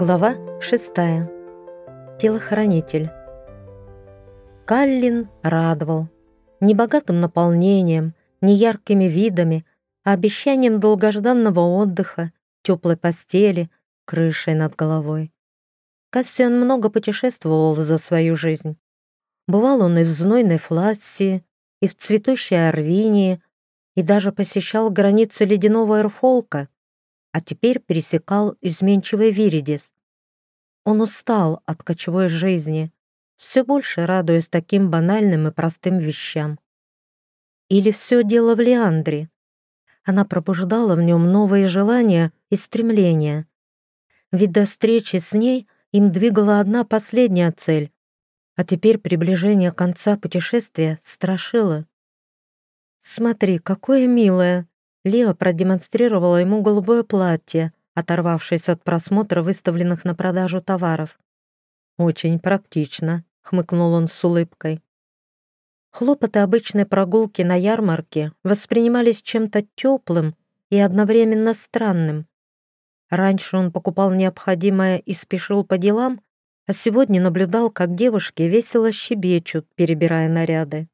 Глава шестая. Телохранитель. Каллин радовал. Не богатым наполнением, не яркими видами, а обещанием долгожданного отдыха, теплой постели, крышей над головой. Кассиан много путешествовал за свою жизнь. Бывал он и в знойной Флассии, и в цветущей Арвинии, и даже посещал границы ледяного Эрфолка — а теперь пересекал изменчивый Виридис. Он устал от кочевой жизни, все больше радуясь таким банальным и простым вещам. Или все дело в Леандре? Она пробуждала в нем новые желания и стремления. Ведь до встречи с ней им двигала одна последняя цель, а теперь приближение конца путешествия страшило. «Смотри, какое милое!» Лео продемонстрировала ему голубое платье, оторвавшись от просмотра выставленных на продажу товаров. «Очень практично», — хмыкнул он с улыбкой. Хлопоты обычной прогулки на ярмарке воспринимались чем-то теплым и одновременно странным. Раньше он покупал необходимое и спешил по делам, а сегодня наблюдал, как девушки весело щебечут, перебирая наряды.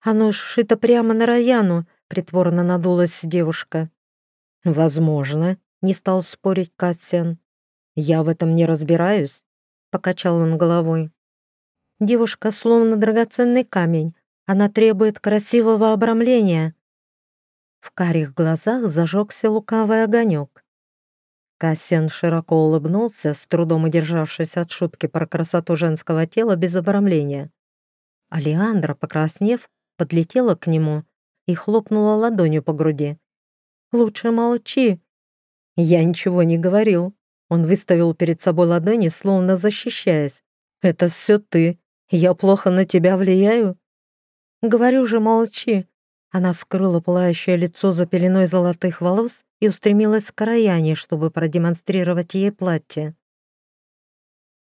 Оно сшито прямо на Раяну, Притворно надулась девушка. «Возможно», — не стал спорить Кассиан. «Я в этом не разбираюсь», — покачал он головой. «Девушка словно драгоценный камень. Она требует красивого обрамления». В карих глазах зажегся лукавый огонек. Кассиан широко улыбнулся, с трудом удержавшись от шутки про красоту женского тела без обрамления. Алиандра, покраснев, подлетела к нему и хлопнула ладонью по груди. «Лучше молчи!» Я ничего не говорил. Он выставил перед собой ладони, словно защищаясь. «Это все ты. Я плохо на тебя влияю?» «Говорю же, молчи!» Она скрыла пылающее лицо за пеленой золотых волос и устремилась к Раяне, чтобы продемонстрировать ей платье.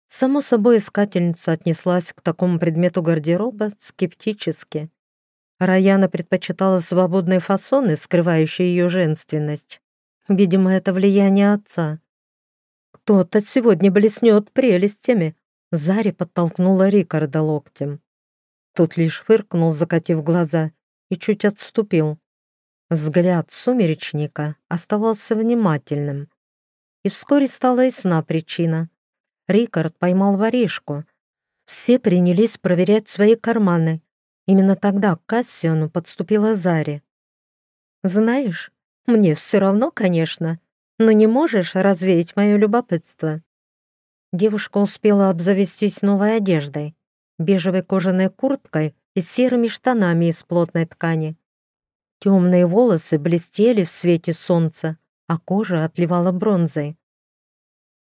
Само собой, искательница отнеслась к такому предмету гардероба скептически. Раяна предпочитала свободные фасоны, скрывающие ее женственность. Видимо, это влияние отца. «Кто-то сегодня блеснет прелестями», — Зари подтолкнула Рикарда локтем. Тот лишь фыркнул, закатив глаза, и чуть отступил. Взгляд сумеречника оставался внимательным. И вскоре стала ясна причина. Рикард поймал воришку. Все принялись проверять свои карманы, Именно тогда к Кассиону подступила Зари. «Знаешь, мне все равно, конечно, но не можешь развеять мое любопытство». Девушка успела обзавестись новой одеждой, бежевой кожаной курткой и серыми штанами из плотной ткани. Темные волосы блестели в свете солнца, а кожа отливала бронзой.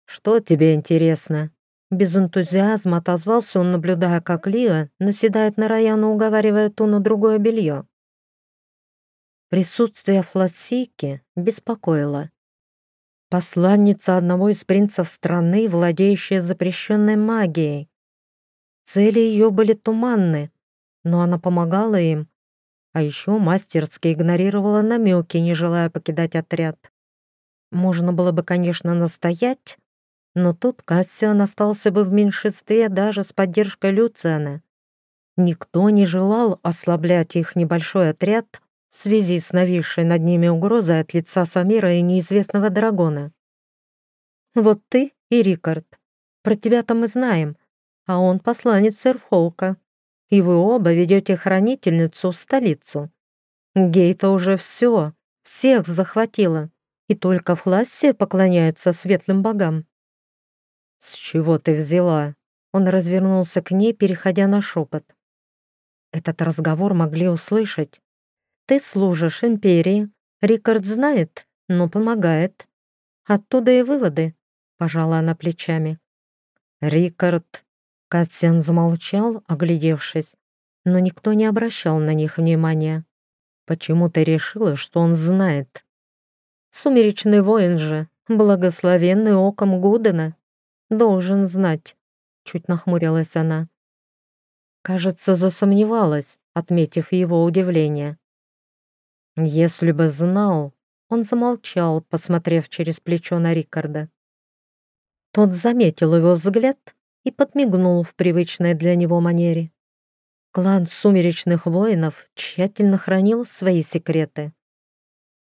«Что тебе интересно?» Без энтузиазма отозвался он, наблюдая, как Лия наседает на Раяну, уговаривая ту на другое белье. Присутствие Флассики беспокоило. Посланница одного из принцев страны, владеющая запрещенной магией. Цели ее были туманны, но она помогала им, а еще мастерски игнорировала намеки, не желая покидать отряд. Можно было бы, конечно, настоять, но тут Кассиан остался бы в меньшинстве даже с поддержкой Люциана. Никто не желал ослаблять их небольшой отряд в связи с нависшей над ними угрозой от лица Самира и неизвестного Драгона. «Вот ты и Рикард. Про тебя-то мы знаем, а он посланец Серфолка, и вы оба ведете хранительницу в столицу. Гейта уже все, всех захватила, и только Флассия поклоняется светлым богам. «С чего ты взяла?» Он развернулся к ней, переходя на шепот. Этот разговор могли услышать. «Ты служишь империи. Рикард знает, но помогает. Оттуда и выводы», — пожала она плечами. «Рикард...» Катян замолчал, оглядевшись, но никто не обращал на них внимания. Почему ты решила, что он знает? Сумеречный воин же, благословенный оком Гудена должен знать», — чуть нахмурилась она. Кажется, засомневалась, отметив его удивление. «Если бы знал...» Он замолчал, посмотрев через плечо на Рикарда. Тот заметил его взгляд и подмигнул в привычной для него манере. Клан сумеречных воинов тщательно хранил свои секреты.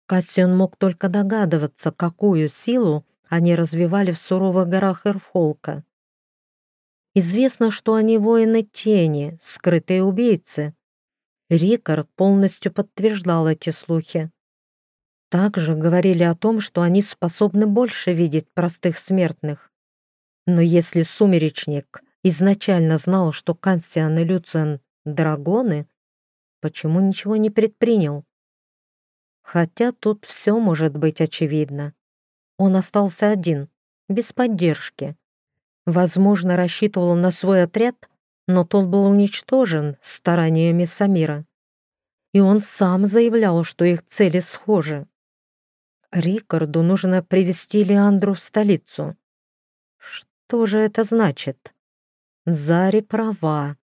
Кассиан мог только догадываться, какую силу они развивали в суровых горах Эрфолка. Известно, что они воины тени, скрытые убийцы. Рикард полностью подтверждал эти слухи. Также говорили о том, что они способны больше видеть простых смертных. Но если сумеречник изначально знал, что Констиан и Люциан драгоны, почему ничего не предпринял? Хотя тут все может быть очевидно. Он остался один, без поддержки. Возможно, рассчитывал на свой отряд, но тот был уничтожен стараниями Самира. И он сам заявлял, что их цели схожи. Рикарду нужно привести Леандру в столицу. Что же это значит? Зари права.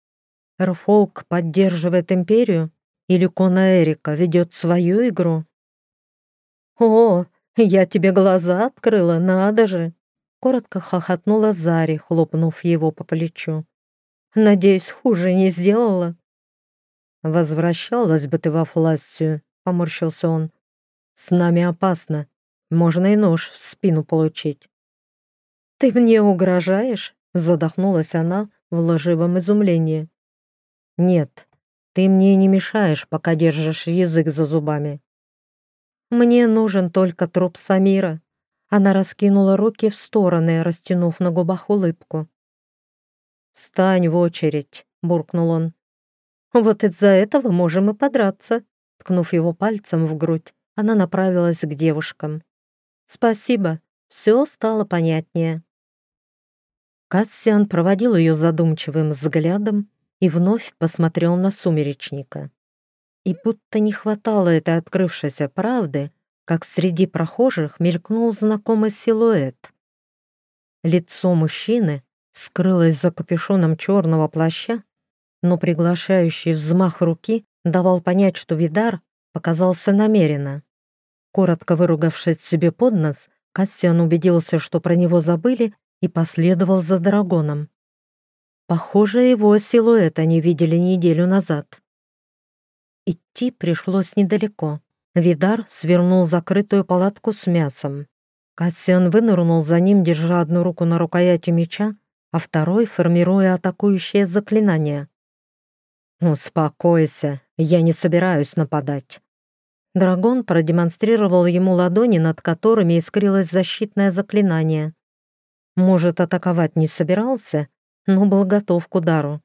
Эрфолк поддерживает империю? Или Кона Эрика ведет свою игру? «О, я тебе глаза открыла, надо же!» Коротко хохотнула Зари, хлопнув его по плечу. «Надеюсь, хуже не сделала?» «Возвращалась бы ты во Фластию», — поморщился он. «С нами опасно. Можно и нож в спину получить». «Ты мне угрожаешь?» — задохнулась она в ложивом изумлении. «Нет, ты мне не мешаешь, пока держишь язык за зубами». «Мне нужен только труп Самира». Она раскинула руки в стороны, растянув на губах улыбку. «Стань в очередь», — буркнул он. «Вот из-за этого можем и подраться». Ткнув его пальцем в грудь, она направилась к девушкам. «Спасибо, все стало понятнее». Кассиан проводил ее задумчивым взглядом, и вновь посмотрел на сумеречника. И будто не хватало этой открывшейся правды, как среди прохожих мелькнул знакомый силуэт. Лицо мужчины скрылось за капюшоном черного плаща, но приглашающий взмах руки давал понять, что Видар показался намеренно. Коротко выругавшись себе под нос, Кассиан убедился, что про него забыли, и последовал за драконом. Похоже, его силуэт они видели неделю назад. Идти пришлось недалеко. Видар свернул закрытую палатку с мясом. Кассиан вынырнул за ним, держа одну руку на рукояти меча, а второй формируя атакующее заклинание. «Успокойся, я не собираюсь нападать». Драгон продемонстрировал ему ладони, над которыми искрилось защитное заклинание. Может, атаковать не собирался, но был готов к удару.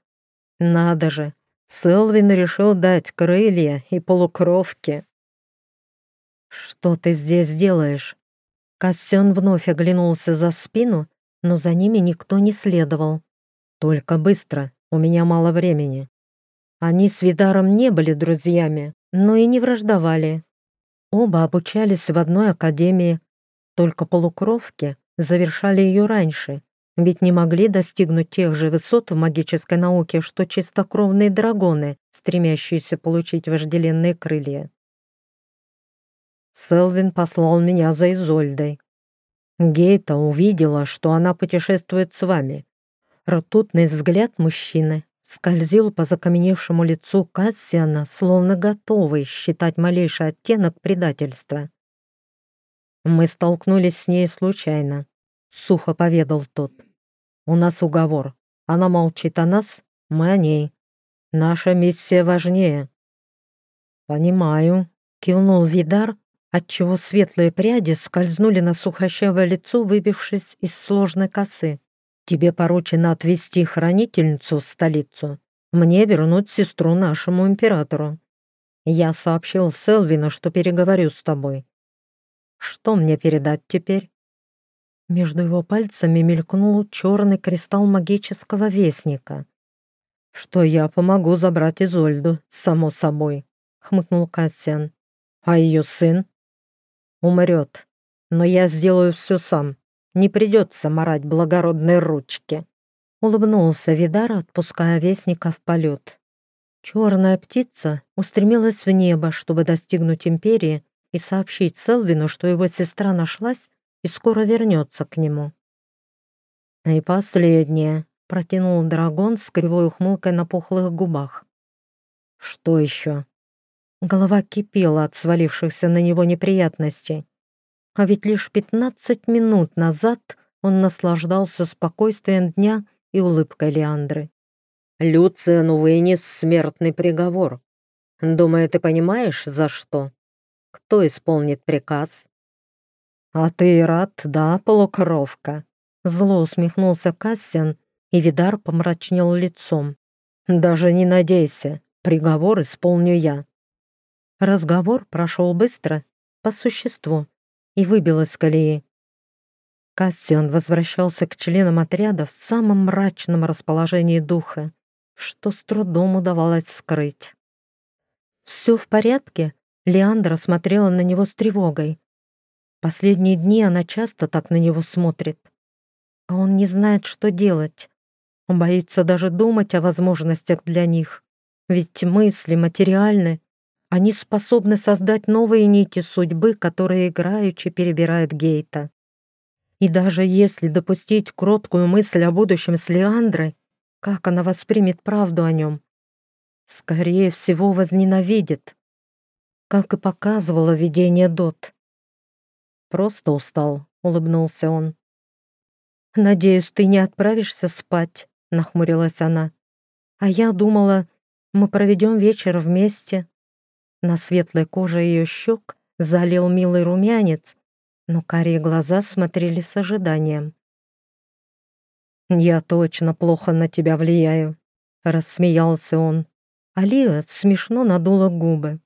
Надо же, Селвин решил дать крылья и полукровки. «Что ты здесь делаешь?» Костен вновь оглянулся за спину, но за ними никто не следовал. «Только быстро, у меня мало времени». Они с Видаром не были друзьями, но и не враждовали. Оба обучались в одной академии, только полукровки завершали ее раньше, ведь не могли достигнуть тех же высот в магической науке, что чистокровные драгоны, стремящиеся получить вожделенные крылья. Селвин послал меня за Изольдой. Гейта увидела, что она путешествует с вами. Ртутный взгляд мужчины скользил по закаменевшему лицу Кассиана, словно готовый считать малейший оттенок предательства. Мы столкнулись с ней случайно. — сухо поведал тот. «У нас уговор. Она молчит о нас, мы о ней. Наша миссия важнее». «Понимаю», — кивнул Видар, отчего светлые пряди скользнули на сухощавое лицо, выбившись из сложной косы. «Тебе поручено отвезти хранительницу в столицу, мне вернуть сестру нашему императору. Я сообщил Селвину, что переговорю с тобой. Что мне передать теперь?» Между его пальцами мелькнул черный кристалл магического вестника. «Что я помогу забрать Изольду, само собой», — хмыкнул Кассиан. «А ее сын?» «Умрет. Но я сделаю все сам. Не придется марать благородные ручки». Улыбнулся Видар, отпуская вестника в полет. Черная птица устремилась в небо, чтобы достигнуть Империи и сообщить Селвину, что его сестра нашлась и скоро вернется к нему. «И последнее», — протянул дракон с кривой ухмылкой на пухлых губах. «Что еще?» Голова кипела от свалившихся на него неприятностей. А ведь лишь пятнадцать минут назад он наслаждался спокойствием дня и улыбкой Леандры. «Люциану вынес смертный приговор. Думаю, ты понимаешь, за что? Кто исполнит приказ?» «А ты рад, да, полукровка?» Зло усмехнулся Кассиан, и Видар помрачнел лицом. «Даже не надейся, приговор исполню я». Разговор прошел быстро, по существу, и выбил из колеи. Кассиан возвращался к членам отряда в самом мрачном расположении духа, что с трудом удавалось скрыть. «Все в порядке?» Леандра смотрела на него с тревогой. Последние дни она часто так на него смотрит. А он не знает, что делать. Он боится даже думать о возможностях для них. Ведь мысли материальны. Они способны создать новые нити судьбы, которые играючи перебирают Гейта. И даже если допустить кроткую мысль о будущем с Леандрой, как она воспримет правду о нем? Скорее всего, возненавидит. Как и показывало видение Дот. «Просто устал», — улыбнулся он. «Надеюсь, ты не отправишься спать», — нахмурилась она. «А я думала, мы проведем вечер вместе». На светлой коже ее щек залил милый румянец, но карие глаза смотрели с ожиданием. «Я точно плохо на тебя влияю», — рассмеялся он. Алия смешно надула губы.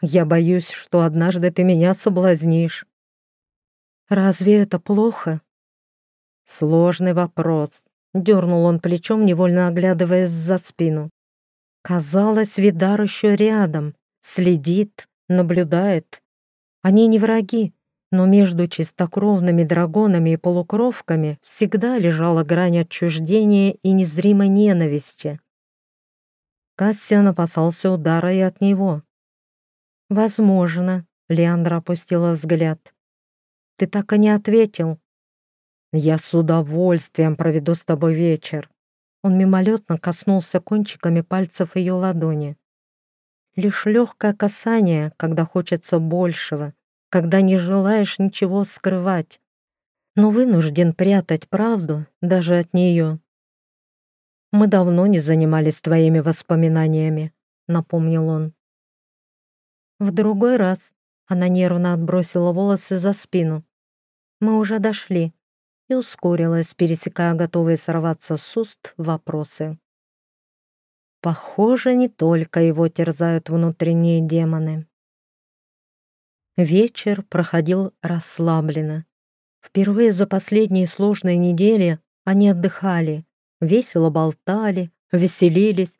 «Я боюсь, что однажды ты меня соблазнишь». «Разве это плохо?» «Сложный вопрос», — дернул он плечом, невольно оглядываясь за спину. Казалось, Видар еще рядом, следит, наблюдает. Они не враги, но между чистокровными драгонами и полукровками всегда лежала грань отчуждения и незримой ненависти. Кассиан опасался удара и от него. «Возможно», — Леандра опустила взгляд. «Ты так и не ответил». «Я с удовольствием проведу с тобой вечер». Он мимолетно коснулся кончиками пальцев ее ладони. Лишь легкое касание, когда хочется большего, когда не желаешь ничего скрывать, но вынужден прятать правду даже от нее. «Мы давно не занимались твоими воспоминаниями», — напомнил он. В другой раз она нервно отбросила волосы за спину. «Мы уже дошли», и ускорилась, пересекая готовые сорваться с уст вопросы. Похоже, не только его терзают внутренние демоны. Вечер проходил расслабленно. Впервые за последние сложные недели они отдыхали, весело болтали, веселились.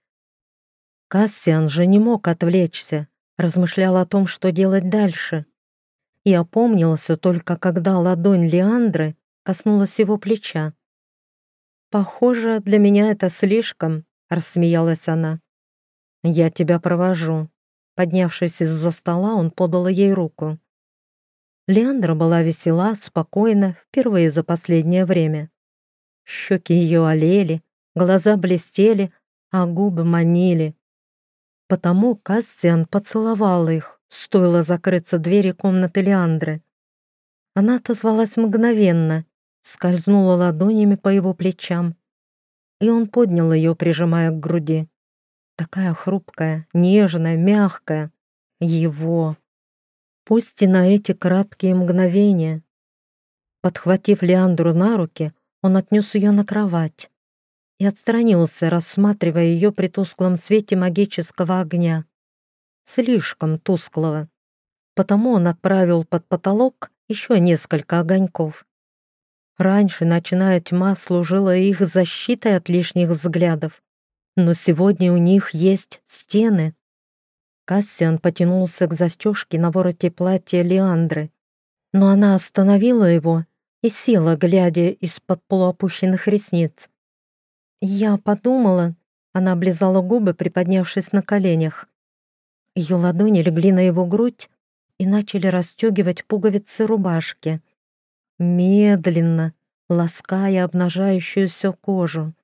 Кассиан же не мог отвлечься, размышлял о том, что делать дальше. И опомнился только, когда ладонь Леандры коснулась его плеча. «Похоже, для меня это слишком», — рассмеялась она. «Я тебя провожу», Поднявшись из-за стола, он подал ей руку. Леандра была весела, спокойна, впервые за последнее время. Щеки ее олели, глаза блестели, а губы манили. Потому Кассиан поцеловал их, стоило закрыться двери комнаты Леандры. Она отозвалась мгновенно, скользнула ладонями по его плечам, и он поднял ее, прижимая к груди. Такая хрупкая, нежная, мягкая. Его. Пусть и на эти краткие мгновения. Подхватив Леандру на руки, он отнес ее на кровать и отстранился, рассматривая ее при тусклом свете магического огня. Слишком тусклого. Потому он отправил под потолок еще несколько огоньков. Раньше ночная тьма служила их защитой от лишних взглядов но сегодня у них есть стены. Кассиан потянулся к застежке на вороте платья Леандры, но она остановила его и села, глядя из-под полуопущенных ресниц. Я подумала, она облизала губы, приподнявшись на коленях. Ее ладони легли на его грудь и начали расстегивать пуговицы рубашки. Медленно, лаская обнажающуюся кожу.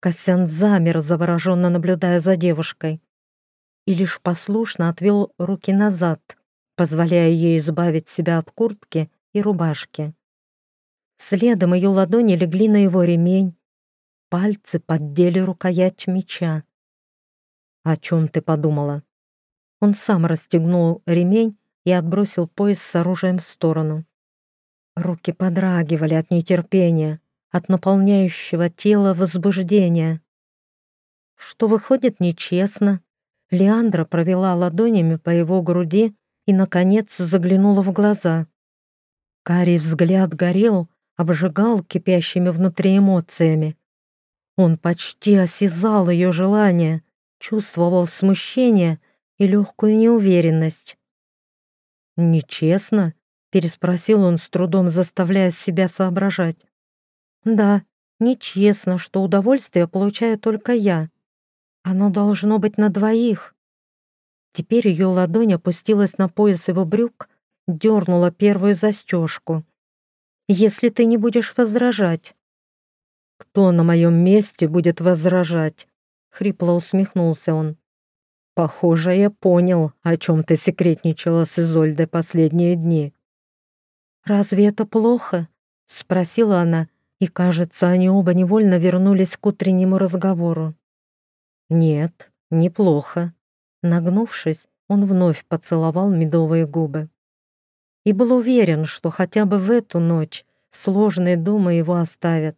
Косян замер, завороженно наблюдая за девушкой, и лишь послушно отвел руки назад, позволяя ей избавить себя от куртки и рубашки. Следом ее ладони легли на его ремень, пальцы поддели рукоять меча. «О чем ты подумала?» Он сам расстегнул ремень и отбросил пояс с оружием в сторону. Руки подрагивали от нетерпения, от наполняющего тело возбуждения. Что выходит нечестно, Леандра провела ладонями по его груди и, наконец, заглянула в глаза. Карий взгляд горел, обжигал кипящими внутри эмоциями. Он почти осязал ее желание, чувствовал смущение и легкую неуверенность. «Нечестно?» — переспросил он с трудом, заставляя себя соображать. «Да, нечестно, что удовольствие получаю только я. Оно должно быть на двоих». Теперь ее ладонь опустилась на пояс его брюк, дернула первую застежку. «Если ты не будешь возражать». «Кто на моем месте будет возражать?» — хрипло усмехнулся он. «Похоже, я понял, о чем ты секретничала с Изольдой последние дни». «Разве это плохо?» — спросила она, и, кажется, они оба невольно вернулись к утреннему разговору. «Нет, неплохо». Нагнувшись, он вновь поцеловал медовые губы. И был уверен, что хотя бы в эту ночь сложные думы его оставят.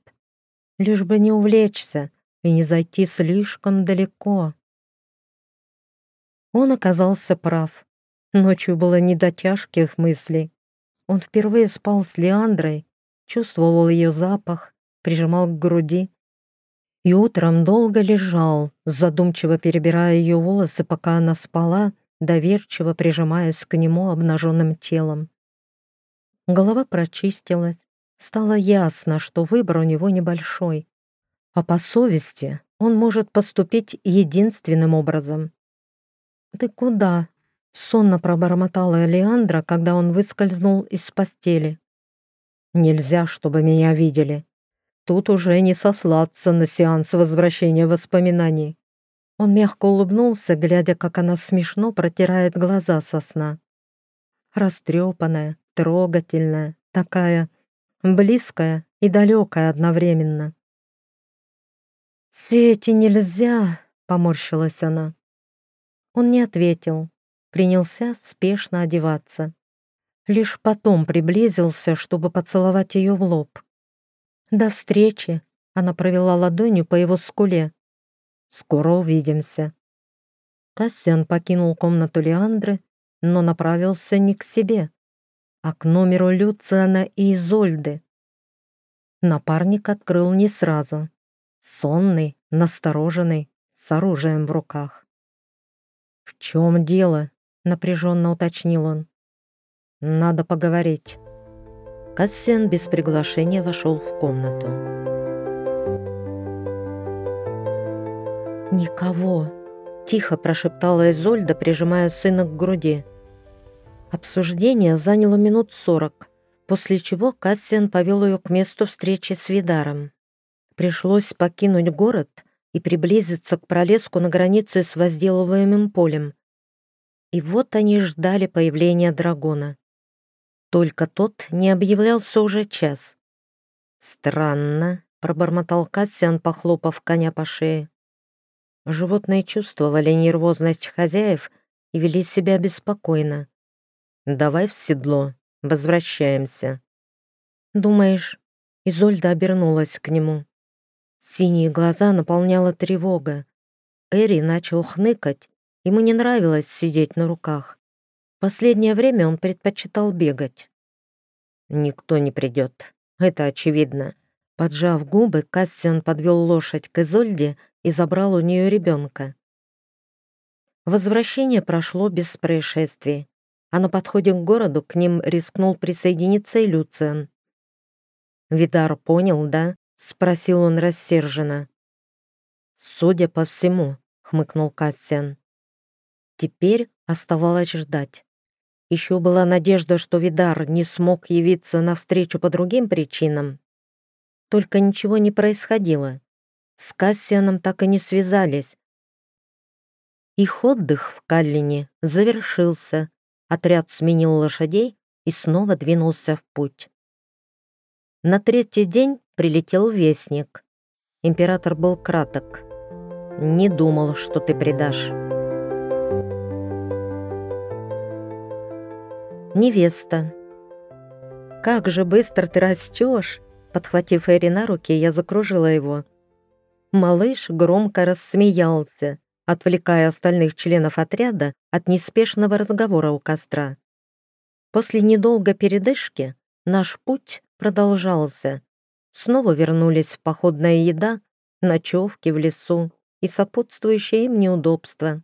Лишь бы не увлечься и не зайти слишком далеко. Он оказался прав. Ночью было не до тяжких мыслей. Он впервые спал с Леандрой, чувствовал ее запах, прижимал к груди. И утром долго лежал, задумчиво перебирая ее волосы, пока она спала, доверчиво прижимаясь к нему обнаженным телом. Голова прочистилась, стало ясно, что выбор у него небольшой. А по совести он может поступить единственным образом «Ты куда?» — сонно пробормотала Элеандра, когда он выскользнул из постели. «Нельзя, чтобы меня видели. Тут уже не сослаться на сеанс возвращения воспоминаний». Он мягко улыбнулся, глядя, как она смешно протирает глаза со сна. Растрепанная, трогательная, такая близкая и далекая одновременно. «Сети нельзя!» — поморщилась она. Он не ответил, принялся спешно одеваться. Лишь потом приблизился, чтобы поцеловать ее в лоб. «До встречи!» — она провела ладонью по его скуле. «Скоро увидимся». Кассиан покинул комнату Леандры, но направился не к себе, а к номеру Люциана и Изольды. Напарник открыл не сразу. Сонный, настороженный, с оружием в руках. «В чем дело?» — напряженно уточнил он. «Надо поговорить». Кассиан без приглашения вошел в комнату. «Никого!» — тихо прошептала Изольда, прижимая сына к груди. Обсуждение заняло минут сорок, после чего Кассиан повел ее к месту встречи с Видаром. Пришлось покинуть город и приблизиться к пролеску на границе с возделываемым полем. И вот они ждали появления дракона. Только тот не объявлялся уже час. «Странно», — пробормотал Кассиан, похлопав коня по шее. Животные чувствовали нервозность хозяев и вели себя беспокойно. «Давай в седло, возвращаемся». «Думаешь?» Изольда обернулась к нему. Синие глаза наполняла тревога. Эри начал хныкать. Ему не нравилось сидеть на руках. Последнее время он предпочитал бегать. «Никто не придет. Это очевидно». Поджав губы, Кассиан подвел лошадь к Изольде и забрал у нее ребенка. Возвращение прошло без происшествий, а на подходе к городу к ним рискнул присоединиться и Люциан. Видар понял, да? — спросил он рассерженно. «Судя по всему», — хмыкнул Кассиан. Теперь оставалось ждать. Еще была надежда, что Видар не смог явиться навстречу по другим причинам. Только ничего не происходило. С Кассианом так и не связались. Их отдых в Каллине завершился. Отряд сменил лошадей и снова двинулся в путь. На третий день прилетел вестник. Император был краток. «Не думал, что ты предашь». Невеста. «Как же быстро ты растешь!» Подхватив Эри на руки, я закружила его. Малыш громко рассмеялся, отвлекая остальных членов отряда от неспешного разговора у костра. После недолгой передышки наш путь продолжался. Снова вернулись походная еда, ночевки в лесу и сопутствующие им неудобства.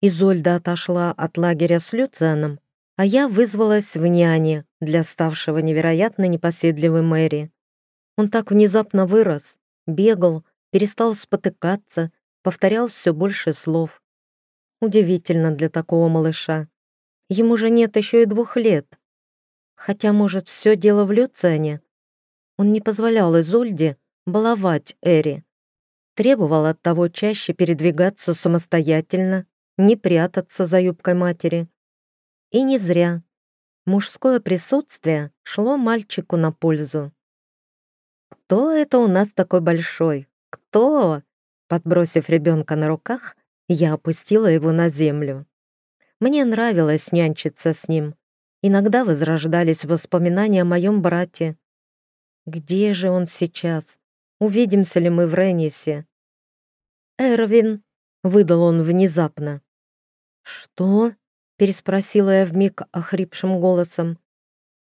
Изольда отошла от лагеря с Люцианом, а я вызвалась в няне для ставшего невероятно непоседливой Мэри. Он так внезапно вырос, бегал, перестал спотыкаться, повторял все больше слов. Удивительно для такого малыша. Ему же нет еще и двух лет. Хотя, может, все дело в Люциане. Он не позволял Изольде баловать Эри. Требовал от того чаще передвигаться самостоятельно, не прятаться за юбкой матери. И не зря. Мужское присутствие шло мальчику на пользу. «Кто это у нас такой большой? Кто?» Подбросив ребенка на руках, я опустила его на землю. Мне нравилось нянчиться с ним. Иногда возрождались воспоминания о моем брате. Где же он сейчас? Увидимся ли мы в Реннисе? «Эрвин», — выдал он внезапно. «Что?» — переспросила я вмиг охрипшим голосом.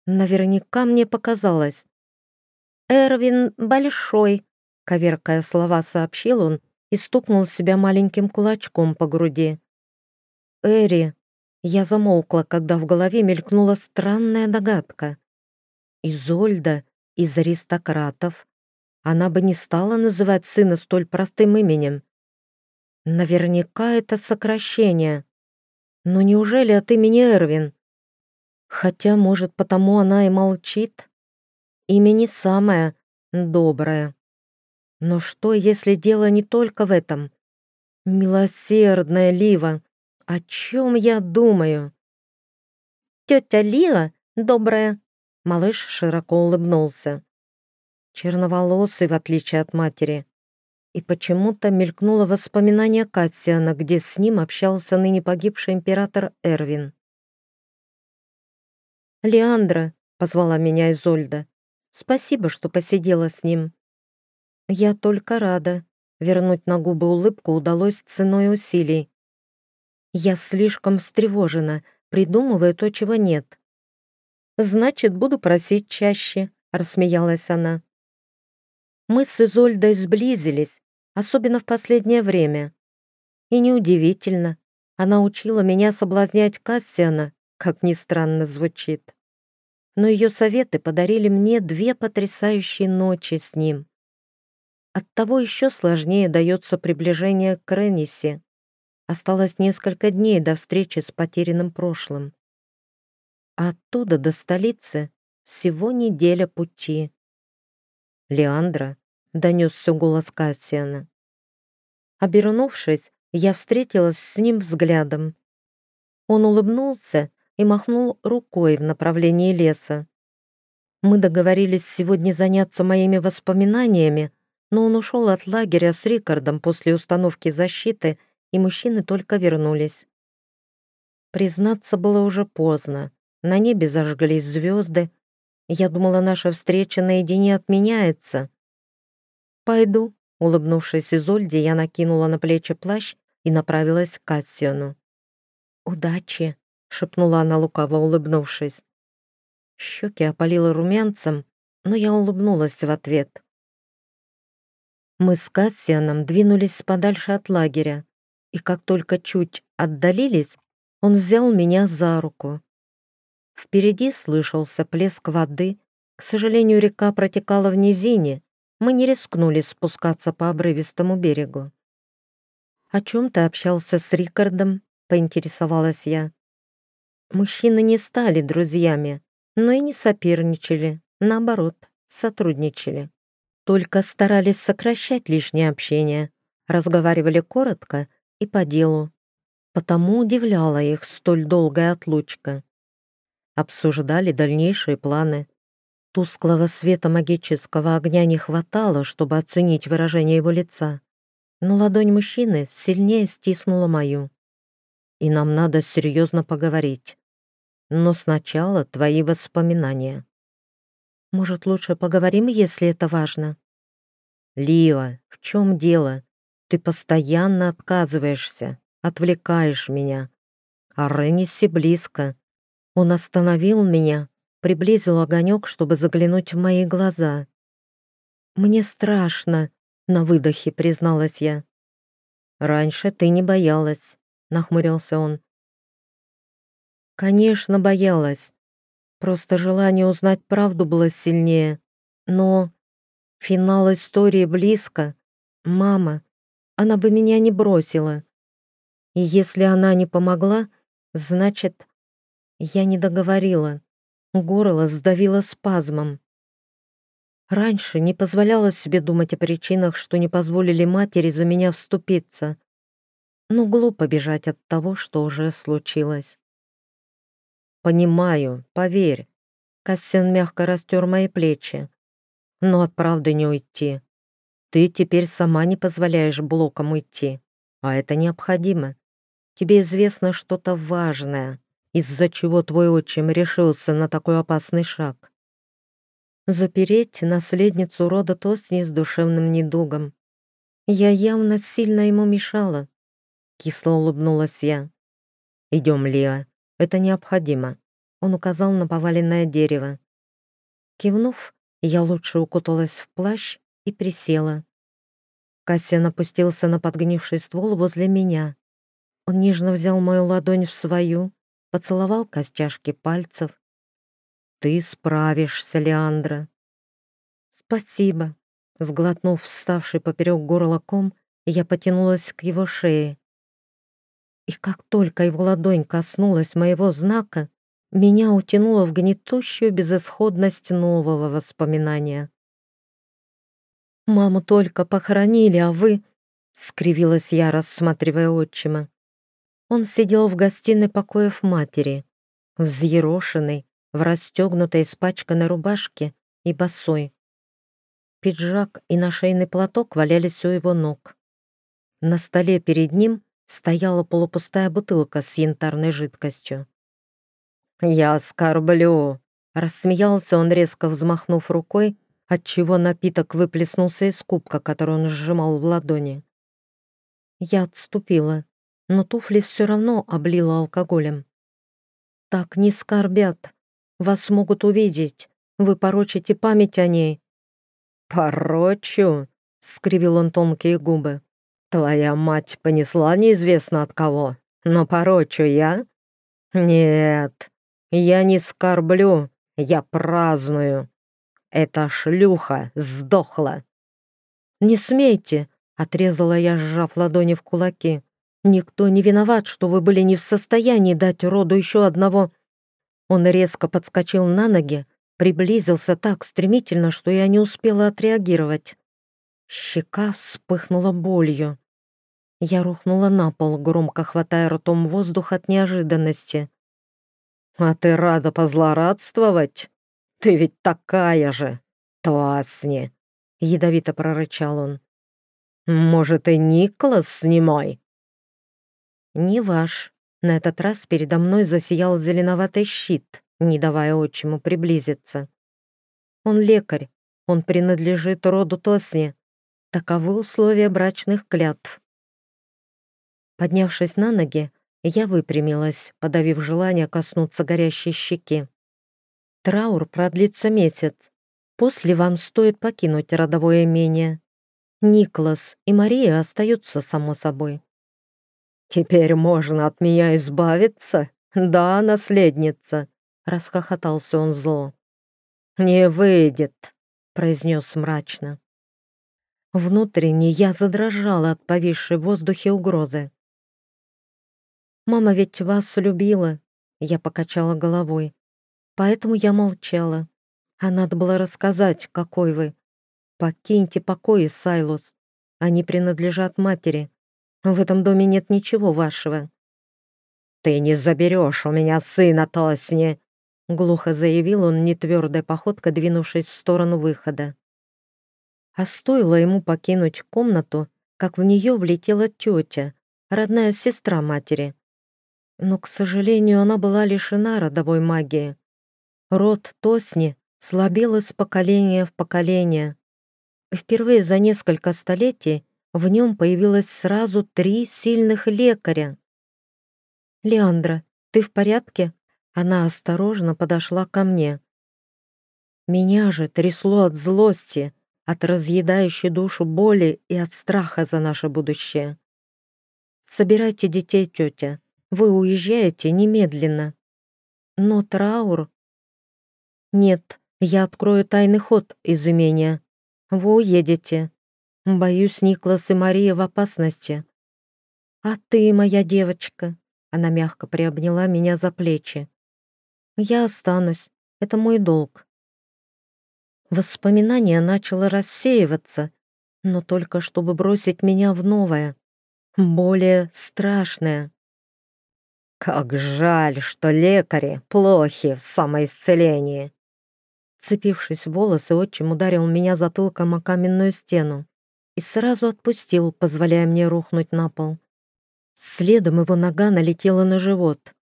Наверняка мне показалось. «Эрвин большой», — коверкая слова, сообщил он и стукнул себя маленьким кулачком по груди. «Эри!» Я замолкла, когда в голове мелькнула странная догадка. Изольда из аристократов. Она бы не стала называть сына столь простым именем. Наверняка это сокращение. Но неужели от имени Эрвин? Хотя, может, потому она и молчит? Имя не самое доброе. Но что, если дело не только в этом? Милосердная Лива, о чем я думаю? Тетя Лила добрая. Малыш широко улыбнулся. Черноволосый, в отличие от матери и почему-то мелькнуло воспоминание Кассиана, где с ним общался ныне погибший император Эрвин. «Леандра», — позвала меня Изольда, — «спасибо, что посидела с ним». «Я только рада». Вернуть на губы улыбку удалось ценой усилий. «Я слишком встревожена, придумывая то, чего нет». «Значит, буду просить чаще», — рассмеялась она. Мы с Изольдой сблизились, особенно в последнее время. И неудивительно, она учила меня соблазнять Кассиана, как ни странно звучит. Но ее советы подарили мне две потрясающие ночи с ним. Оттого еще сложнее дается приближение к Реннисе. Осталось несколько дней до встречи с потерянным прошлым. Оттуда до столицы всего неделя пути. Леандра — донесся голос Кассиана. Обернувшись, я встретилась с ним взглядом. Он улыбнулся и махнул рукой в направлении леса. Мы договорились сегодня заняться моими воспоминаниями, но он ушел от лагеря с Рикардом после установки защиты, и мужчины только вернулись. Признаться было уже поздно. На небе зажглись звезды. Я думала, наша встреча наедине отменяется. «Пойду», — улыбнувшись Изольде, я накинула на плечи плащ и направилась к Кассиону. «Удачи», — шепнула она лукаво, улыбнувшись. Щеки опалила румянцем, но я улыбнулась в ответ. Мы с Кассианом двинулись подальше от лагеря, и как только чуть отдалились, он взял меня за руку. Впереди слышался плеск воды, к сожалению, река протекала в низине, мы не рискнули спускаться по обрывистому берегу. «О чем ты общался с Рикардом?» — поинтересовалась я. Мужчины не стали друзьями, но и не соперничали, наоборот, сотрудничали. Только старались сокращать лишнее общение, разговаривали коротко и по делу. Потому удивляла их столь долгая отлучка. Обсуждали дальнейшие планы. Тусклого света магического огня не хватало, чтобы оценить выражение его лица, но ладонь мужчины сильнее стиснула мою. И нам надо серьезно поговорить. Но сначала твои воспоминания. Может, лучше поговорим, если это важно? Лила, в чем дело? Ты постоянно отказываешься, отвлекаешь меня. А Ренниси близко. Он остановил меня, приблизил огонек, чтобы заглянуть в мои глаза. «Мне страшно», — на выдохе призналась я. «Раньше ты не боялась», — нахмурился он. «Конечно, боялась. Просто желание узнать правду было сильнее. Но финал истории близко. Мама, она бы меня не бросила. И если она не помогла, значит, я не договорила. Горло сдавило спазмом. Раньше не позволяла себе думать о причинах, что не позволили матери за меня вступиться. Но глупо бежать от того, что уже случилось. «Понимаю, поверь». Кассиан мягко растер мои плечи. «Но от правды не уйти. Ты теперь сама не позволяешь блокам уйти, а это необходимо. Тебе известно что-то важное, из-за чего твой отчим решился на такой опасный шаг. Запереть наследницу рода Тосни с душевным недугом. Я явно сильно ему мешала. Кисло улыбнулась я. «Идем, Лиа, это необходимо. Он указал на поваленное дерево. Кивнув, я лучше укуталась в плащ и присела. Кассиан опустился на подгнивший ствол возле меня. Он нежно взял мою ладонь в свою, поцеловал костяшки пальцев. «Ты справишься, Леандра». «Спасибо». Сглотнув вставший поперек горла ком, я потянулась к его шее. И как только его ладонь коснулась моего знака, меня утянуло в гнетущую безысходность нового воспоминания. «Маму только похоронили, а вы...» — скривилась я, рассматривая отчима. Он сидел в гостиной покоев матери, взъерошенный, в расстегнутой испачканной рубашке и босой. Пиджак и нашейный платок валялись у его ног. На столе перед ним стояла полупустая бутылка с янтарной жидкостью. «Я скорблю!» — рассмеялся он, резко взмахнув рукой, отчего напиток выплеснулся из кубка, который он сжимал в ладони. Я отступила, но туфли все равно облила алкоголем. «Так не скорбят. Вас могут увидеть. Вы порочите память о ней». «Порочу?» — скривил он тонкие губы. Твоя мать понесла неизвестно от кого, но порочу я? Нет, я не скорблю, я праздную. Эта шлюха сдохла. Не смейте, отрезала я, сжав ладони в кулаки. Никто не виноват, что вы были не в состоянии дать роду еще одного. Он резко подскочил на ноги, приблизился так стремительно, что я не успела отреагировать. Щека вспыхнула болью. Я рухнула на пол, громко хватая ртом воздух от неожиданности. «А ты рада позлорадствовать? Ты ведь такая же, Твасни!» Ядовито прорычал он. «Может, и Николас не мой?» «Не ваш». На этот раз передо мной засиял зеленоватый щит, не давая отчиму приблизиться. «Он лекарь, он принадлежит роду Тосни, Таковы условия брачных клятв. Поднявшись на ноги, я выпрямилась, подавив желание коснуться горящей щеки. Траур продлится месяц. После вам стоит покинуть родовое имение. Никлас и Мария остаются, само собой. «Теперь можно от меня избавиться? Да, наследница!» — расхохотался он зло. «Не выйдет», — произнес мрачно. Внутренне я задрожала от повисшей в воздухе угрозы. «Мама ведь вас любила», — я покачала головой. Поэтому я молчала. А надо было рассказать, какой вы. Покиньте покои, Сайлус. Они принадлежат матери. В этом доме нет ничего вашего». «Ты не заберешь у меня сына, Тосни!» Глухо заявил он нетвердой походкой, двинувшись в сторону выхода. А стоило ему покинуть комнату, как в нее влетела тетя, родная сестра матери. Но, к сожалению, она была лишена родовой магии. Род Тосни слабел из поколения в поколение. Впервые за несколько столетий в нем появилось сразу три сильных лекаря. «Леандра, ты в порядке?» Она осторожно подошла ко мне. Меня же трясло от злости, от разъедающей душу боли и от страха за наше будущее. «Собирайте детей, тетя. Вы уезжаете немедленно». «Но траур...» «Нет, я открою тайный ход из имения. Вы уедете. Боюсь, Никлас и Мария в опасности. А ты, моя девочка...» Она мягко приобняла меня за плечи. «Я останусь. Это мой долг». Воспоминание начало рассеиваться, но только чтобы бросить меня в новое, более страшное. «Как жаль, что лекари плохи в самоисцелении!» Цепившись в волосы, отчим ударил меня затылком о каменную стену и сразу отпустил, позволяя мне рухнуть на пол. Следом его нога налетела на живот.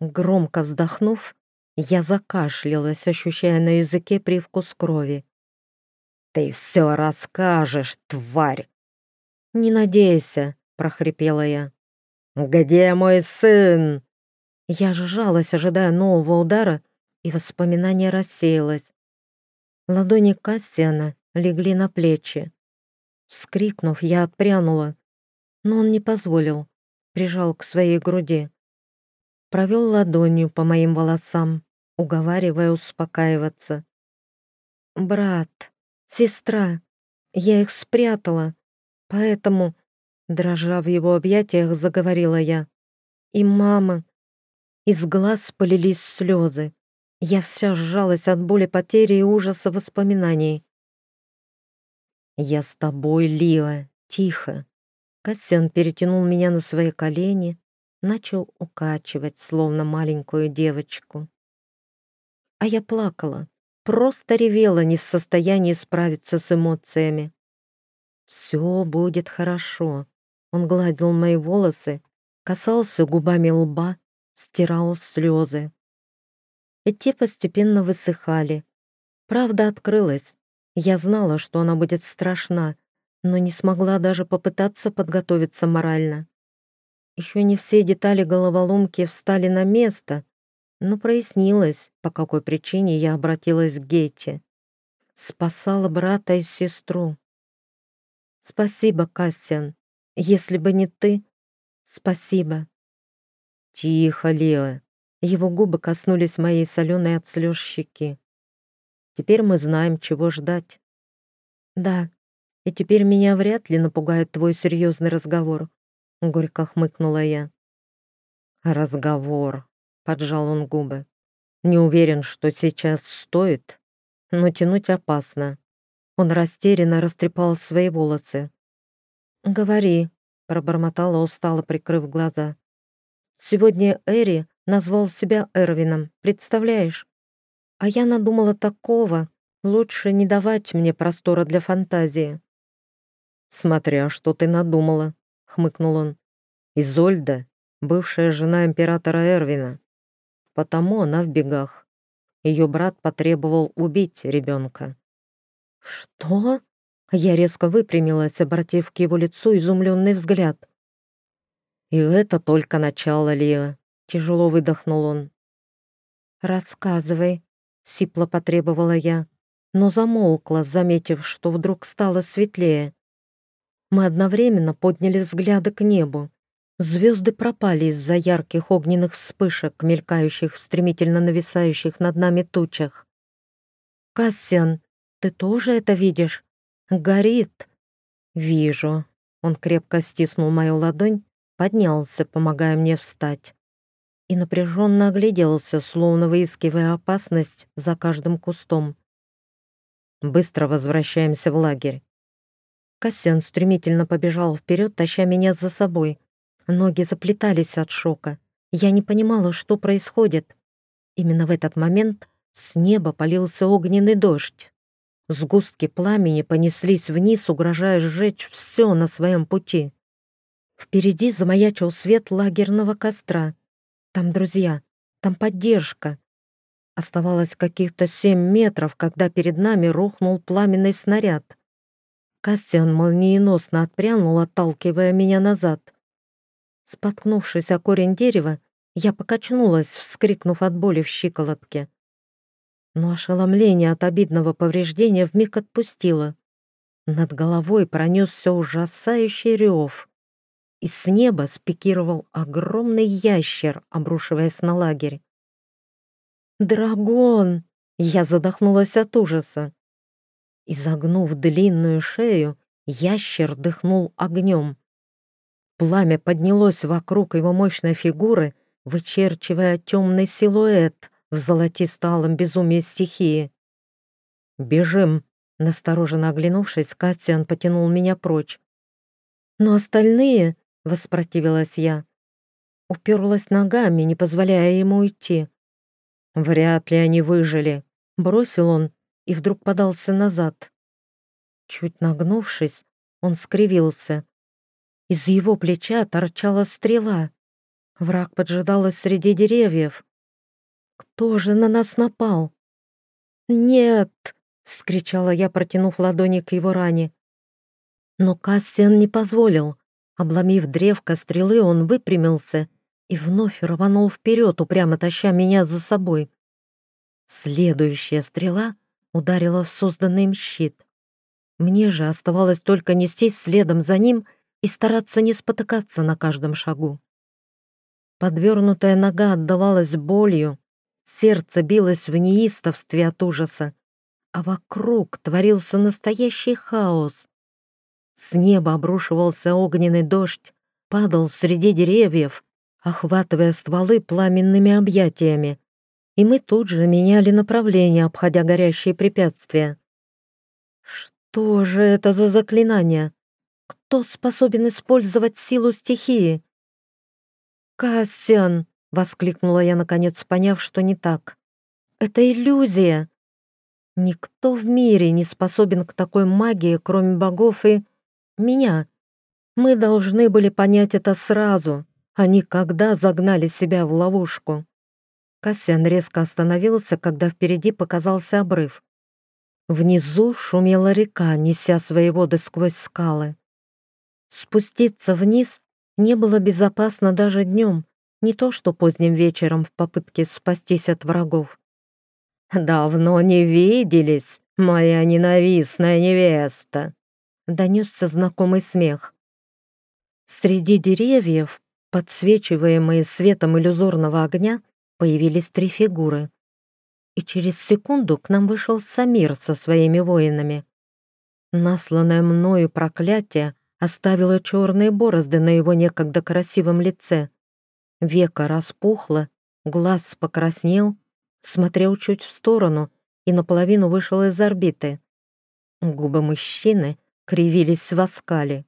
Громко вздохнув, я закашлялась, ощущая на языке привкус крови. «Ты все расскажешь, тварь!» «Не надейся», — прохрипела я. «Где мой сын?» Я сжалась, ожидая нового удара, и воспоминание рассеялось. Ладони Кассиана легли на плечи. Скрикнув, я отпрянула, но он не позволил, прижал к своей груди. Провел ладонью по моим волосам, уговаривая успокаиваться. «Брат, сестра, я их спрятала, поэтому...» Дрожа в его объятиях, заговорила я. «И мама...» Из глаз полились слезы. Я вся сжалась от боли потери и ужаса воспоминаний. «Я с тобой, Лила, тихо». Кассиан перетянул меня на свои колени, начал укачивать, словно маленькую девочку. А я плакала, просто ревела, не в состоянии справиться с эмоциями. «Все будет хорошо». Он гладил мои волосы, касался губами лба, стирал слезы. И те постепенно высыхали. Правда открылась. Я знала, что она будет страшна, но не смогла даже попытаться подготовиться морально. Еще не все детали головоломки встали на место, но прояснилось, по какой причине я обратилась к Гете. Спасала брата и сестру. Спасибо, Кассиан. Если бы не ты, спасибо. Тихо, Лео. Его губы коснулись моей соленой от слез щеки. Теперь мы знаем, чего ждать. Да, и теперь меня вряд ли напугает твой серьезный разговор. Горько хмыкнула я. Разговор, Поджал он губы. Не уверен, что сейчас стоит, но тянуть опасно. Он растерянно растрепал свои волосы. «Говори», — пробормотала устало, прикрыв глаза. «Сегодня Эри назвал себя Эрвином, представляешь? А я надумала такого, лучше не давать мне простора для фантазии». «Смотря, что ты надумала», — хмыкнул он. «Изольда, бывшая жена императора Эрвина потому она в бегах. Ее брат потребовал убить ребенка. «Что?» Я резко выпрямилась, обратив к его лицу изумленный взгляд. «И это только начало, Лия», — тяжело выдохнул он. «Рассказывай», — сипло потребовала я, но замолкла, заметив, что вдруг стало светлее. Мы одновременно подняли взгляды к небу. Звезды пропали из-за ярких огненных вспышек, мелькающих в стремительно нависающих над нами тучах. «Кассиан, ты тоже это видишь? Горит!» «Вижу». Он крепко стиснул мою ладонь, поднялся, помогая мне встать. И напряженно огляделся, словно выискивая опасность за каждым кустом, Быстро возвращаемся в лагерь». Кассиан стремительно побежал вперед, таща меня за собой. Ноги заплетались от шока. Я не понимала, что происходит. Именно в этот момент с неба полился огненный дождь. Сгустки пламени понеслись вниз, угрожая сжечь все на своем пути. Впереди замаячил свет лагерного костра. Там друзья, там поддержка. Оставалось каких-то семь метров, когда перед нами рухнул пламенный снаряд. Кастиан молниеносно отпрянул, отталкивая меня назад. Споткнувшись о корень дерева, я покачнулась, вскрикнув от боли в щиколотке. Но ошеломление от обидного повреждения вмиг отпустило. Над головой пронесся ужасающий рев. И с неба спикировал огромный ящер, обрушиваясь на лагерь. «Драгон!» Я задохнулась от ужаса. Изогнув длинную шею, ящер дыхнул огнем. Пламя поднялось вокруг его мощной фигуры, вычерчивая темный силуэт в золотисто-алом безумии стихии. «Бежим!» — настороженно оглянувшись, Кастиан потянул меня прочь. «Но остальные...» — воспротивилась я. Уперлась ногами, не позволяя ему уйти. «Вряд ли они выжили», — бросил он и вдруг подался назад. Чуть нагнувшись, он скривился. Из его плеча торчала стрела. Враг поджидал среди деревьев. «Кто же на нас напал?» «Нет!» — скричала я, протянув ладони к его ране. Но Кассиан не позволил. Обломив древко стрелы, он выпрямился и вновь рванул вперед, упрямо таща меня за собой. Следующая стрела ударила в созданный им щит. Мне же оставалось только нестись следом за ним и стараться не спотыкаться на каждом шагу. Подвернутая нога отдавалась болью, сердце билось в неистовстве от ужаса, а вокруг творился настоящий хаос. С неба обрушивался огненный дождь, падал среди деревьев, охватывая стволы пламенными объятиями и мы тут же меняли направление, обходя горящие препятствия. Что же это за заклинание? Кто способен использовать силу стихии? «Кассиан!» — воскликнула я, наконец поняв, что не так. «Это иллюзия!» Никто в мире не способен к такой магии, кроме богов и... меня. Мы должны были понять это сразу, а не когда загнали себя в ловушку. Кассиан резко остановился, когда впереди показался обрыв. Внизу шумела река, неся свои воды сквозь скалы. Спуститься вниз не было безопасно даже днем, не то что поздним вечером в попытке спастись от врагов. «Давно не виделись, моя ненавистная невеста!» — донесся знакомый смех. Среди деревьев, подсвечиваемые светом иллюзорного огня, появились три фигуры. И через секунду к нам вышел Самир со своими воинами. Насланное мною проклятие оставило черные борозды на его некогда красивом лице. Века распухло, глаз покраснел, смотрел чуть в сторону и наполовину вышел из орбиты. Губы мужчины кривились в оскале.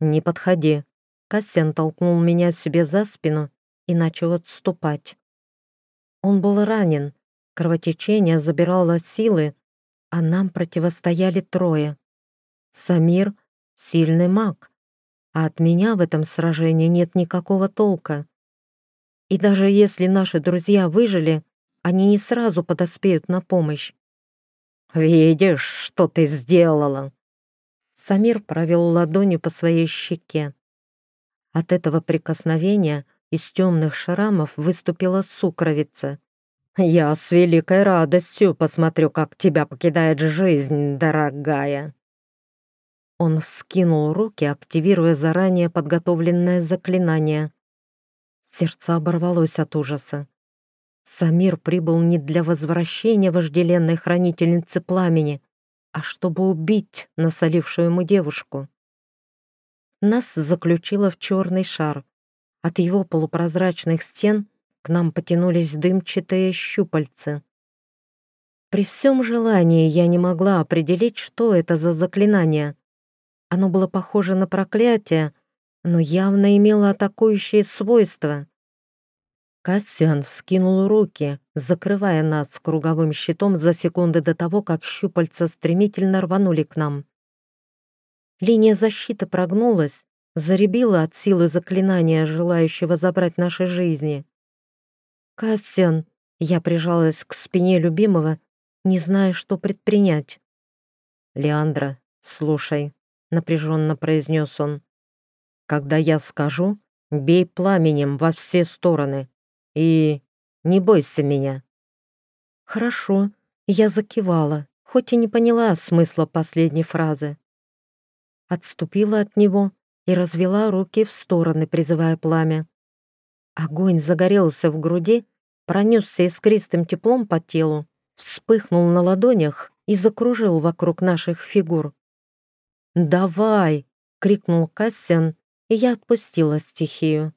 «Не подходи», Кассиан толкнул меня себе за спину и начал отступать. Он был ранен, кровотечение забирало силы, а нам противостояли трое. Самир — сильный маг, а от меня в этом сражении нет никакого толка. И даже если наши друзья выжили, они не сразу подоспеют на помощь. «Видишь, что ты сделала?» Самир провел ладонью по своей щеке. От этого прикосновения из темных шрамов выступила сукровица. «Я с великой радостью посмотрю, как тебя покидает жизнь, дорогая!» Он вскинул руки, активируя заранее подготовленное заклинание. Сердце оборвалось от ужаса. Самир прибыл не для возвращения вожделенной хранительницы пламени, а чтобы убить насолившую ему девушку. Нас заключило в черный шар, от его полупрозрачных стен к нам потянулись дымчатые щупальца. При всем желании я не могла определить, что это за заклинание. Оно было похоже на проклятие, но явно имело атакующие свойства. Кассиан скинул руки, закрывая нас круговым щитом за секунды до того, как щупальца стремительно рванули к нам. Линия защиты прогнулась, заребила от силы заклинания, желающего забрать наши жизни. «Кассиан!» Я прижалась к спине любимого, не зная, что предпринять. «Леандра, слушай», — напряженно произнес он. «Когда я скажу, бей пламенем во все стороны и не бойся меня». «Хорошо», — я закивала, хоть и не поняла смысла последней фразы. Отступила от него и развела руки в стороны, призывая пламя. Огонь загорелся в груди, пронесся искристым теплом по телу, вспыхнул на ладонях и закружил вокруг наших фигур. «Давай!» — крикнул Кассиан, и я отпустила стихию.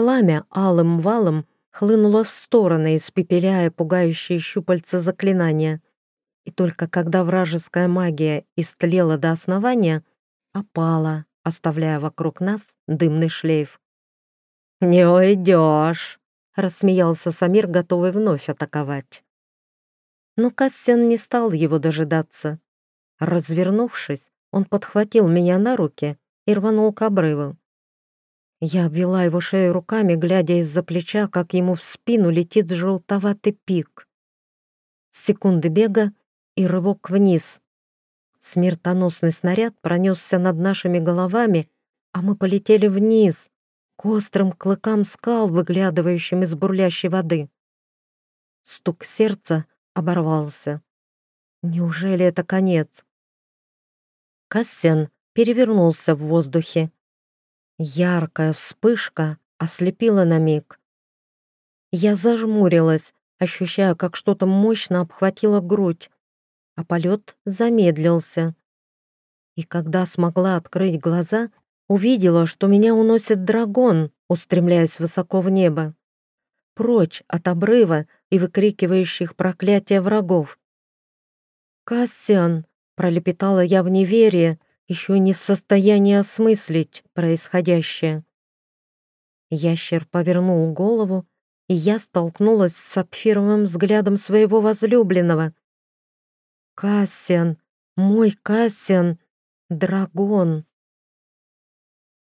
Пламя алым валом хлынуло в стороны, испепеляя пугающие щупальца заклинания. И только когда вражеская магия истлела до основания, опала, оставляя вокруг нас дымный шлейф. «Не уйдешь!» — рассмеялся Самир, готовый вновь атаковать. Но Кассиан не стал его дожидаться. Развернувшись, он подхватил меня на руки и рванул к обрыву. Я обвела его шею руками, глядя из-за плеча, как ему в спину летит желтоватый пик. Секунды бега и рывок вниз. Смертоносный снаряд пронесся над нашими головами, а мы полетели вниз, к острым клыкам скал, выглядывающим из бурлящей воды. Стук сердца оборвался. Неужели это конец? Кассиан перевернулся в воздухе. Яркая вспышка ослепила на миг. Я зажмурилась, ощущая, как что-то мощно обхватило грудь, а полет замедлился. И когда смогла открыть глаза, увидела, что меня уносит дракон, устремляясь высоко в небо. Прочь от обрыва и выкрикивающих проклятия врагов. «Кассиан!» — пролепетала я в неверие, еще не в состоянии осмыслить происходящее. Ящер повернул голову, и я столкнулась с сапфировым взглядом своего возлюбленного. «Кассиан! Мой Кассиан! Драгон!»